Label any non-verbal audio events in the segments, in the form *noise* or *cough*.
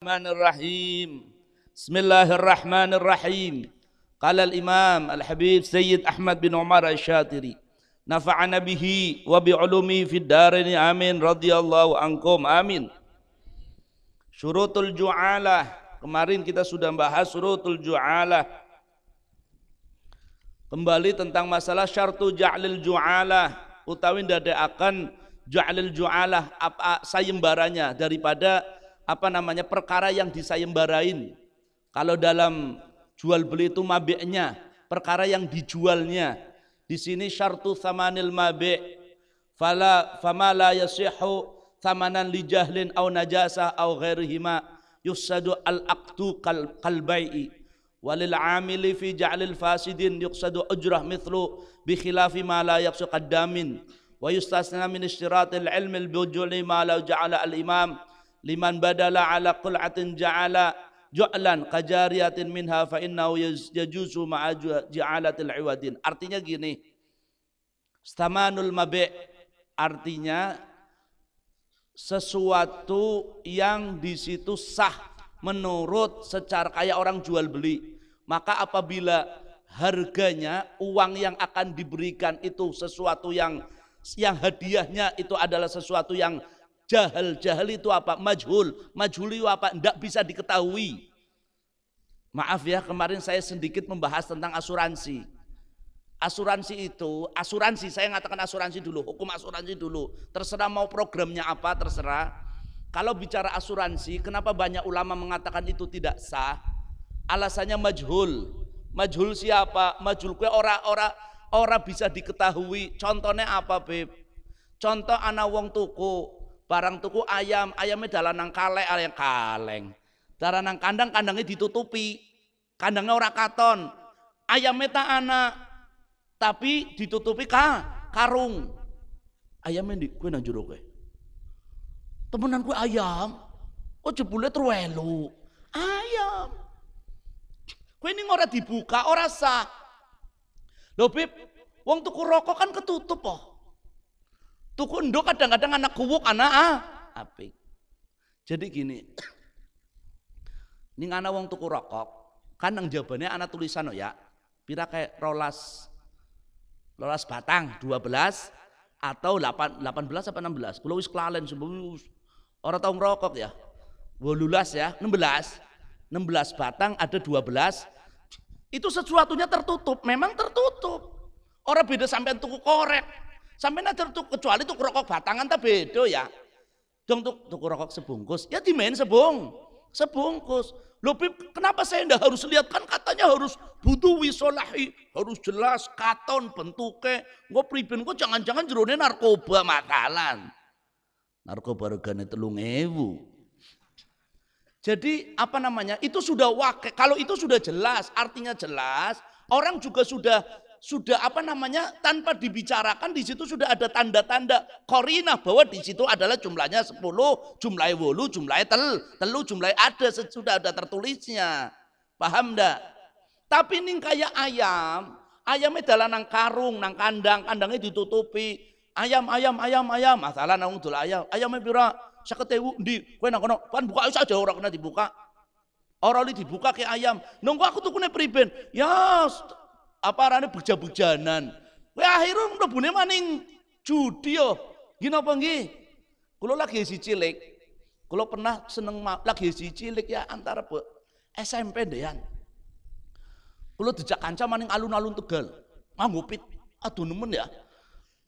Bismillahirrahmanirrahim. Bismillahirrahmanirrahim. Qala al-Imam Al-Habib Sayyid Ahmad bin Umar Asy-Syatiri. Nafa'ana bihi wa bi ulumi fid darain amin radhiyallahu ankum amin. Syurutul ju'alah. Kemarin kita sudah bahas syurutul ju'alah. Kembali tentang masalah syartu ja'lil ju'alah utawi ndadekaken ja'lil ju'alah apa sayembaranya daripada apa namanya perkara yang disayembarain. Kalau dalam jual beli itu mabeknya, perkara yang dijualnya. Di sini syartu samanil mabe. Fala fama la yasihu thamanan li jahlin aw najasa aw ghairihima yusadu al aqtu kal qalbai'i walil amili fi ja'lil fasidin yuqsadu ujrah mithlu bi khilafi ma la yaqsu qaddamin wa yustasna min ishtiratil ilmi al bujuli ma la ja'ala al imam liman badala ala qul'atin ja'ala ju'lan qajariyatin minha fa innahu yajuzu ma'a ja'alatil iwadin. Artinya gini. Stamanul mabe artinya sesuatu yang di situ sah menurut secara kayak orang jual beli. Maka apabila harganya uang yang akan diberikan itu sesuatu yang yang hadiahnya itu adalah sesuatu yang Jahal, jahal itu apa? Majhul. Majhul itu apa? Tidak bisa diketahui. Maaf ya, kemarin saya sedikit membahas tentang asuransi. Asuransi itu, asuransi, saya mengatakan asuransi dulu, hukum asuransi dulu. Terserah mau programnya apa, terserah. Kalau bicara asuransi, kenapa banyak ulama mengatakan itu tidak sah? Alasannya majhul. Majhul siapa? Majhul kue ora-ora ora bisa diketahui. Contohnya apa, Beb? Contoh anak wong tuku, barang tuku ayam ayamnya dalam nang kaleng ayam kaleng. Dalam nang kandang kandangnya ditutupi. Kandangnya orang katon. Ayamnya tak anak tapi ditutupi ka karung. Ayamnya di kue nang jero kue temenan kue ayam. Oh jebule terwelu. Ayam. Kue ini ora dibuka ora sah. Lho bib wong tuku rokok kan ketutup oh Tuku endok kadang-kadang anak kuwuk anak ah, apik. Jadi gini. Ini anak wong tuku rokok, kan yang jawabannya anak tulisan oh ya. Pira kayak rolas rolas batang 12 atau 8 18 apa 16. Kulo wis kelalen orang tahu ngerokok ya. 18 ya, 16. 16 batang ada 12. Itu sesuatunya tertutup, memang tertutup. Orang beda sampai tuku korek, Sampai nanti kecuali tuh rokok batangan tak beda ya. Dong tuh tuh rokok sebungkus, ya dimain sebung, sebungkus. Loh kenapa saya ndak harus lihat kan katanya harus butuh wisolahi, harus jelas katon bentuknya. Gue priben gue jangan-jangan jerone narkoba makalan. Narkoba regane telung ewu. Jadi apa namanya? Itu sudah wakil. Kalau itu sudah jelas, artinya jelas. Orang juga sudah sudah apa namanya tanpa dibicarakan di situ sudah ada tanda-tanda korinah bahwa di situ adalah jumlahnya 10, jumlahnya wolu, jumlahnya tel, telu, jumlahnya ada sudah ada tertulisnya. Paham ndak? Tapi ini kayak ayam, ayamnya dalam nang karung, nang kandang, kandangnya ditutupi. Ayam, ayam, ayam, ayam, masalah nang dul ayam. Ayamnya pira? Seketewu di, kowe nang kono, kan buka saja orang kena dibuka. Orang ini dibuka kayak ayam. Nunggu aku tuh kena priben. Ya apa arane beja-bejanan. Kowe akhirnya mlebune maning judi yo. Gini apa nggih? Kulo lagi si cilik. Kulo pernah seneng lagi si cilik ya antara be, SMP dean. Kulo dijak kanca maning alun-alun Tegal. Manggupit. Aduh nemen ya.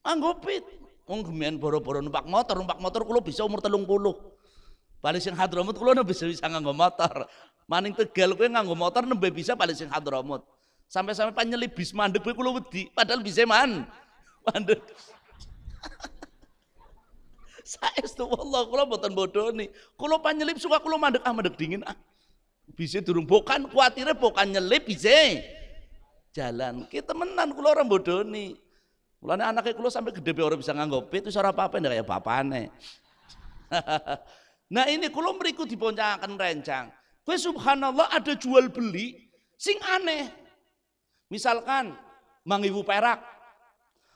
Manggupit. Wong gemen boro-boro numpak motor, numpak motor kulo bisa umur telung puluh. Balik sing Hadramut kulo bisa bisa nganggo motor. Maning Tegal kowe nganggo motor nembe bisa balik sing Hadramut. Sampai-sampai panjeli bis mandek gue kulo wedi, padahal bisa man. Mandek. *laughs* Saya itu Allah kulo boten bodoh nih. Kulo panjeli suka kulo mandek ah mandek dingin ah. Bisa durung bukan kuatirnya bukan nyelip bisa. Jalan. Kita menan kulo orang bodoh nih. Mulane anaknya kulo sampai gede orang bisa nganggop itu suara apa ndak kayak bapane. *laughs* nah ini kulo beriku diponcakan rencang. Kue subhanallah ada jual beli sing aneh. Misalkan Mang Ibu Perak.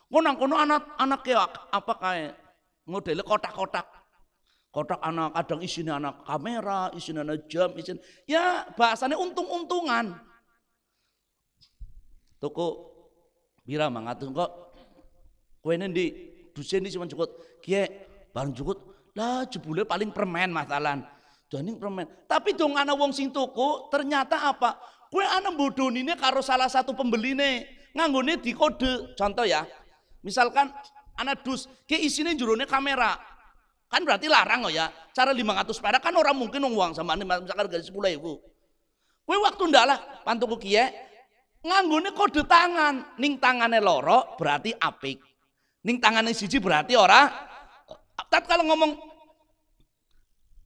Kono kono anak anak ya apa kayak model kotak-kotak. Kotak anak kadang isinya anak kamera, isinya anak jam, isinya ya bahasanya untung-untungan. Toko bira mangatus kok kue di dusen di cuma cukup kie barang cukup lah jebule paling permen masalah. Jadi permen. Tapi dong anak wong sing tuku ternyata apa? Kue anak bodoh ini karo salah satu pembeli nih nganggone di kode. Contoh ya, misalkan anak dus ke isinya jurune kamera Kan berarti larang oh ya. Cara 500 perak kan orang mungkin uang sama ini misalkan gaji 10 ribu. Kue waktu ndak lah pantuku kie nganggone kode tangan, ning tangannya loro berarti apik. Ning tangannya siji berarti ora. Tapi kalau ngomong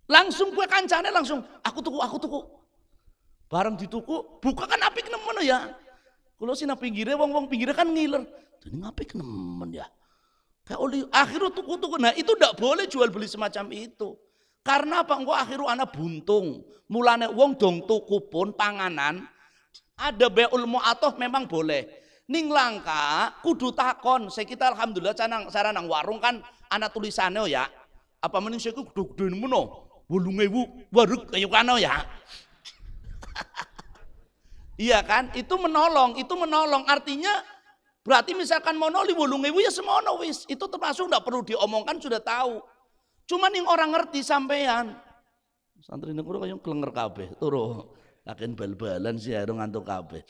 langsung kue kancane langsung aku tuku aku tuku. Barang dituku buka kan apik nemen ya. Kalau sih pinggirnya wong wong pinggirnya kan ngiler. Jadi ngapik nemen ya. Kayak oli akhirnya tuku-tuku. Nah itu tidak boleh jual beli semacam itu. Karena apa? Engkau akhirnya anak buntung. Mulane wong dong tuku pun panganan. Ada beul mu'atoh memang boleh. Ning langka kudu takon. Saya kita alhamdulillah canang saranang warung kan anak tulisannya ya. Apa mending saya kudu kudu meno. Wolung ewu waruk kayu kano ya. Iya kan? Itu menolong, itu menolong. Artinya Berarti misalkan monoli wolung ewu ya semono wis. Itu termasuk tidak perlu diomongkan sudah tahu. Cuman yang orang ngerti sampean. Santri kurang kayak kelenger kabeh. Turu. Akan bal-balan sih ya ngantuk kabeh.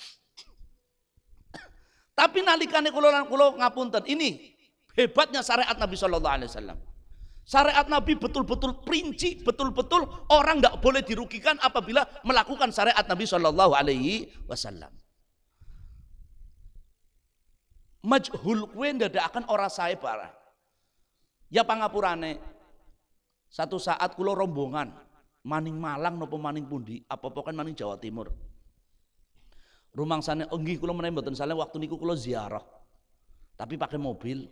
Tapi nalikane kula kula ngapunten. Ini hebatnya syariat Nabi Shallallahu alaihi wasallam. Syariat Nabi betul-betul perinci, betul-betul orang tidak boleh dirugikan apabila melakukan syariat Nabi Shallallahu alaihi wasallam majhul kue akan ora saya barang. Ya pangapurane. Satu saat kulo rombongan maning Malang nopo maning pundi apa pokan maning Jawa Timur. Rumang sana enggih kulo menawi mboten salah waktu niku kulo ziarah. Tapi pakai mobil.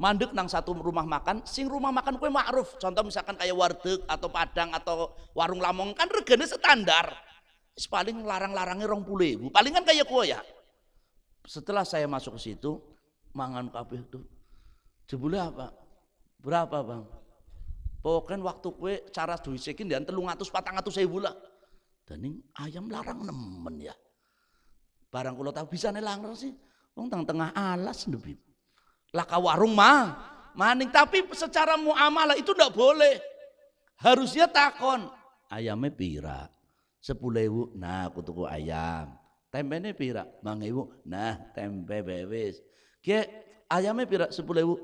Mandek nang satu rumah makan, sing rumah makan kue ma'ruf. Contoh misalkan kayak warteg atau padang atau warung lamong kan regane standar. Paling larang-larangnya rong puluh Paling kan kayak kue ya. Setelah saya masuk ke situ, mangan kabeh itu. Jebule apa? Berapa bang? Pokoknya waktu kue cara duisekin dan telung atus patang atus saya lah. Dan ayam larang nemen ya. Barang kulo tahu bisa nih langer sih. Wong tengah alas lebih. Laka warung mah maning tapi secara muamalah itu ndak boleh. Harusnya takon ayamnya pira sepuluh nah aku tuku ayam Tempe ini pira? Mang ibu. Nah, tempe bebes. Kia ayamnya pira? Sepuluh ibu.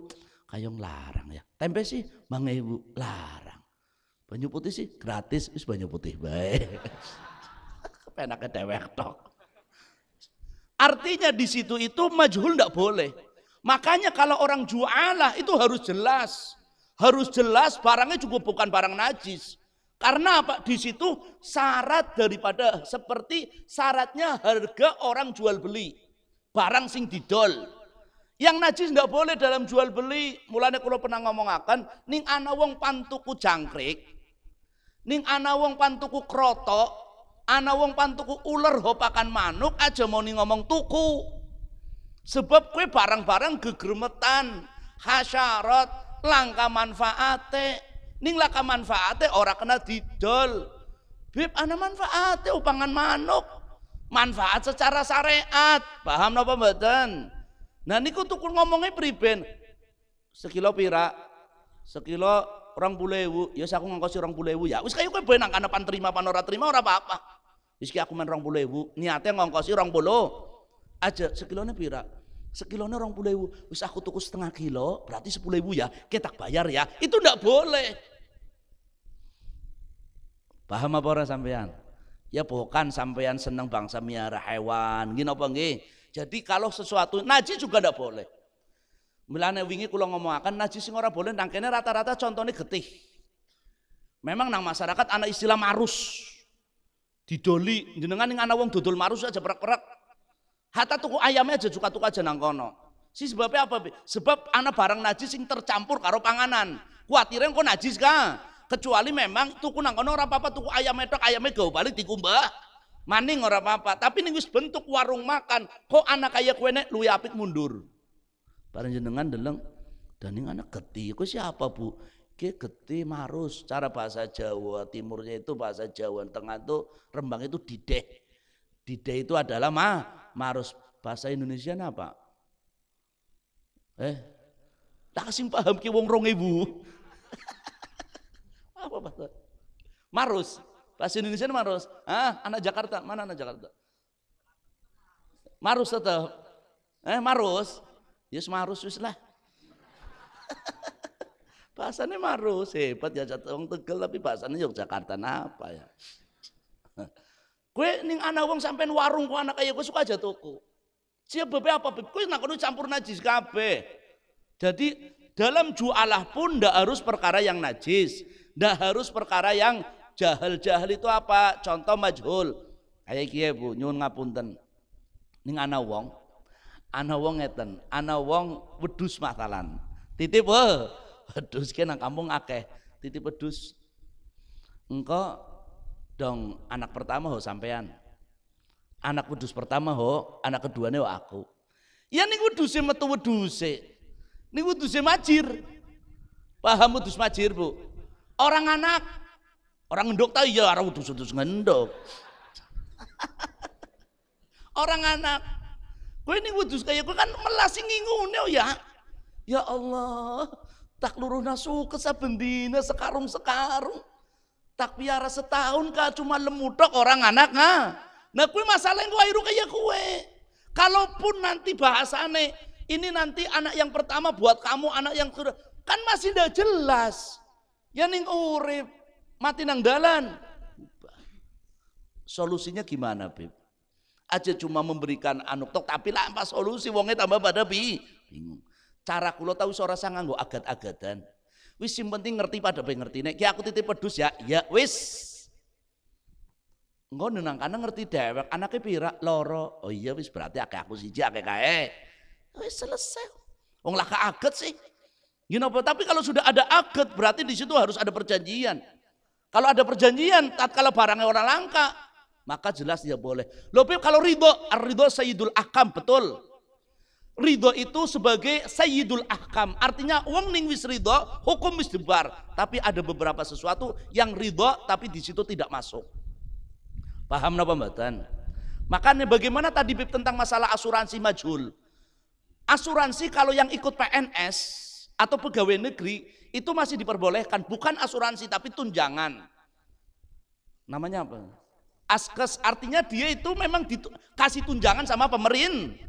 Kayong larang ya. Tempe sih mang ibu larang. Banyu putih sih gratis. Is banyu putih baik. *laughs* Penaknya dewek tok. Artinya di situ itu majhul tidak boleh. Makanya kalau orang jualah itu harus jelas. Harus jelas barangnya juga bukan barang najis. Karena apa? Di situ syarat daripada seperti syaratnya harga orang jual beli. Barang sing didol. Yang najis nggak boleh dalam jual beli. Mulanya kalau pernah ngomong akan, ning ana wong pantuku jangkrik, ning ana wong pantuku krotok, ana wong pantuku ular hopakan manuk aja mau nih ngomong tuku. Sebab kue barang-barang gegermetan, hasyarat, langka manfaate, ning laka manfaate ora kena didol. Bib ana manfaate upangan manuk. Manfaat secara syariat. Paham napa mboten? Nah niku tuku ngomongnya priben. Sekilo pira? Sekilo orang bulewu ya aku ngongkosi orang bulewu ya wis kayu kowe benang kana pan terima pan ora terima ora apa-apa. Wis aku main orang bulewu niatnya ngongkosi orang puluh aja sekilone pira sekilone orang puluh ribu, wis aku tuku setengah kilo, berarti sepuluh ribu ya, kita bayar ya. Itu ndak boleh. Paham apa orang sampean? Ya bukan sampean seneng bangsa miara hewan, gini apa nggih? Jadi kalau sesuatu najis juga ndak boleh. Milane wingi kula ngomongaken najis sing ora boleh nang kene rata-rata contohnya getih. Memang nang masyarakat anak istilah marus. Didoli jenengan ning ana wong dodol marus aja perak-perak Hatta tuku ayamnya aja suka tuku aja nang kono. Si sebabnya apa? Sebab anak barang najis yang tercampur karo panganan. Kuatiran kok najis kah? Kecuali memang tuku nang kono ora apa-apa tuku ayam medok ayamnya gawe balik dikumbah. Maning ora apa-apa. Tapi nih bentuk warung makan. Kok anak kaya kue nek luwi apik mundur. Bareng jenengan deleng dan ini anak geti. Kok siapa bu? Ki geti marus, cara bahasa Jawa timurnya itu bahasa Jawa tengah itu Rembang itu dideh. Dideh itu adalah ma, marus. Bahasa Indonesia apa? Eh, tak kasih paham ki wong rong ibu. *laughs* apa bahasa? Marus. Bahasa Indonesia marus. Ah, anak Jakarta. Mana anak Jakarta? Marus tetap. Eh, marus. Yes, marus wis lah. *laughs* Bahasanya marus, hebat ya jatuh Tegal tapi bahasanya Yogyakarta apa ya. *laughs* Kue ning anak wong sampean warung ku anak kaya gue suka aja toko. Siapa bebe apa bebe? Kue nak campur najis kabe. Jadi dalam jualah pun ndak harus perkara yang najis, ndak harus perkara yang jahil-jahil itu apa? Contoh majhul. Kayak kiye Bu, nyun ngapunten. Ning anak wong, anak wong ngeten, anak wong wedus matalan. Titip weh wedus ki nang kampung akeh titip wedus engko dong anak pertama ho sampean. Anak wedus pertama ho anak keduanya ho aku. Ya ning weduse metu weduse ning weduse majir. Paham wedus majir bu? Orang anak orang ngendok tahu ya orang wedus-wedus ngendok *laughs* orang anak gue ini wedus kayak gue kan melasi ngingune oh ya. Ya Allah tak luruh nasu kesabendina sekarung-sekarung. Tak piara setahun kah cuma lemudok orang anak nga. Nah kue masalah yang gue kayak kue. Kalaupun nanti bahasane ini nanti anak yang pertama buat kamu, anak yang kedua kan masih tidak jelas. Ya ning urip mati nang dalan. Solusinya gimana, Beb? Aja cuma memberikan anu tok tapi lah apa solusi wongnya tambah pada bi bingung. Cara kula tahu seorang sang nganggo agat-agatan. Wis sing penting ngerti pada bae ngerti. Nek aku titip pedus ya, ya wis. Engko nang kana ngerti dewek, anake pira? Loro. Oh iya wis berarti akeh aku siji akeh kae. Wis selesai. Wong lah agat sih. You know, tapi kalau sudah ada agat berarti di situ harus ada perjanjian. Kalau ada perjanjian, tatkala barangnya orang langka, maka jelas dia boleh. Loh, kalau ridho, ridho sayyidul akam, betul. Ridho itu sebagai sayyidul ahkam. Artinya uang ning wis ridho, hukum wis debar. Tapi ada beberapa sesuatu yang ridho tapi di situ tidak masuk. Paham napa mboten? Makanya bagaimana tadi Bib tentang masalah asuransi majhul. Asuransi kalau yang ikut PNS atau pegawai negeri itu masih diperbolehkan, bukan asuransi tapi tunjangan. Namanya apa? Askes artinya dia itu memang dikasih tunjangan sama pemerintah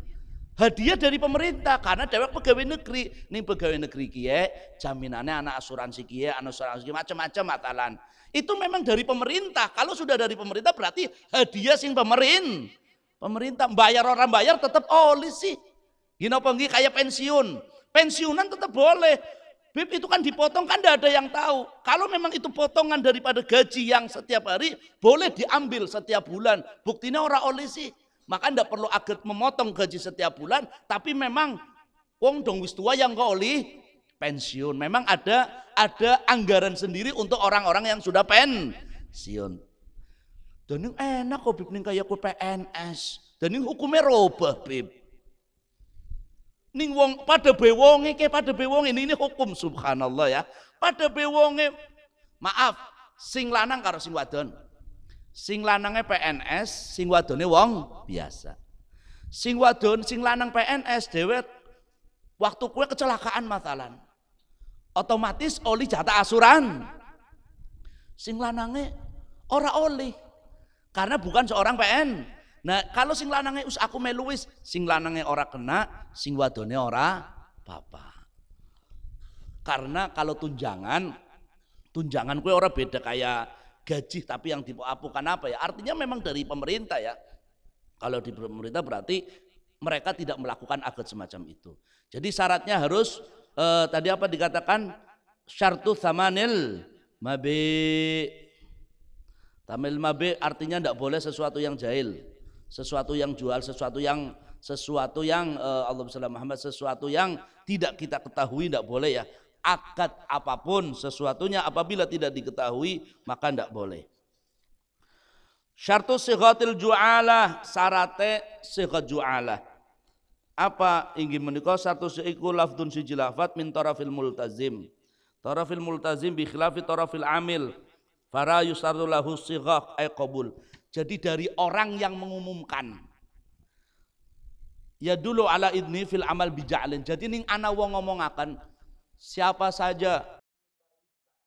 hadiah dari pemerintah karena dewek pegawai negeri. Nih pegawai negeri kie jaminannya anak asuransi kie anak asuransi macam-macam matalan. Itu memang dari pemerintah. Kalau sudah dari pemerintah berarti hadiah sing pemerintah pemerintah bayar orang bayar tetap oli sih. Gini apa kayak pensiun. Pensiunan tetap boleh. Bib itu kan dipotong kan tidak ada yang tahu. Kalau memang itu potongan daripada gaji yang setiap hari boleh diambil setiap bulan. Buktinya orang oleh sih. Maka tidak perlu agar memotong gaji setiap bulan, tapi memang wong dong wis tua yang oleh pensiun. Memang ada ada anggaran sendiri untuk orang-orang yang sudah pensiun. Dan ini enak kok bib kayak aku PNS. Dan ini hukumnya robah bib. Ning wong pada bewonge ke pada bewonge ini ini hukum subhanallah ya. Pada bewonge maaf sing lanang karo sing wadon Sing lanangnya PNS, sing wadone wong biasa. Sing wadon, sing lanang PNS dewet waktu kue kecelakaan matalan. Otomatis oli jatah asuran. Sing lanangnya ora oli. Karena bukan seorang PN. Nah, kalau sing lanangnya us aku meluis, sing lanangnya ora kena, sing wadone ora apa Karena kalau tunjangan, tunjangan kue ora beda kayak gaji tapi yang diapukan apa ya? Artinya memang dari pemerintah ya. Kalau di pemerintah berarti mereka tidak melakukan akad semacam itu. Jadi syaratnya harus eh, tadi apa dikatakan syartu samanil mabi. Tamil mabi artinya tidak boleh sesuatu yang jahil, sesuatu yang jual, sesuatu yang sesuatu yang eh, Allah Muhammad sesuatu yang tidak kita ketahui tidak boleh ya akad apa pun sesuatunya apabila tidak diketahui maka tidak boleh. Syartu sighatil ju'alah sarate sighat ju'alah. Apa ingin menikah satu seiku lafdun siji lafat min tarafil multazim. tarafil multazim bi khilafi tarafil amil fara yusarru lahu sighah ay qabul jadi dari orang yang mengumumkan ya dulu ala idni fil amal bija'lin jadi ning ana wong ngomong akan siapa saja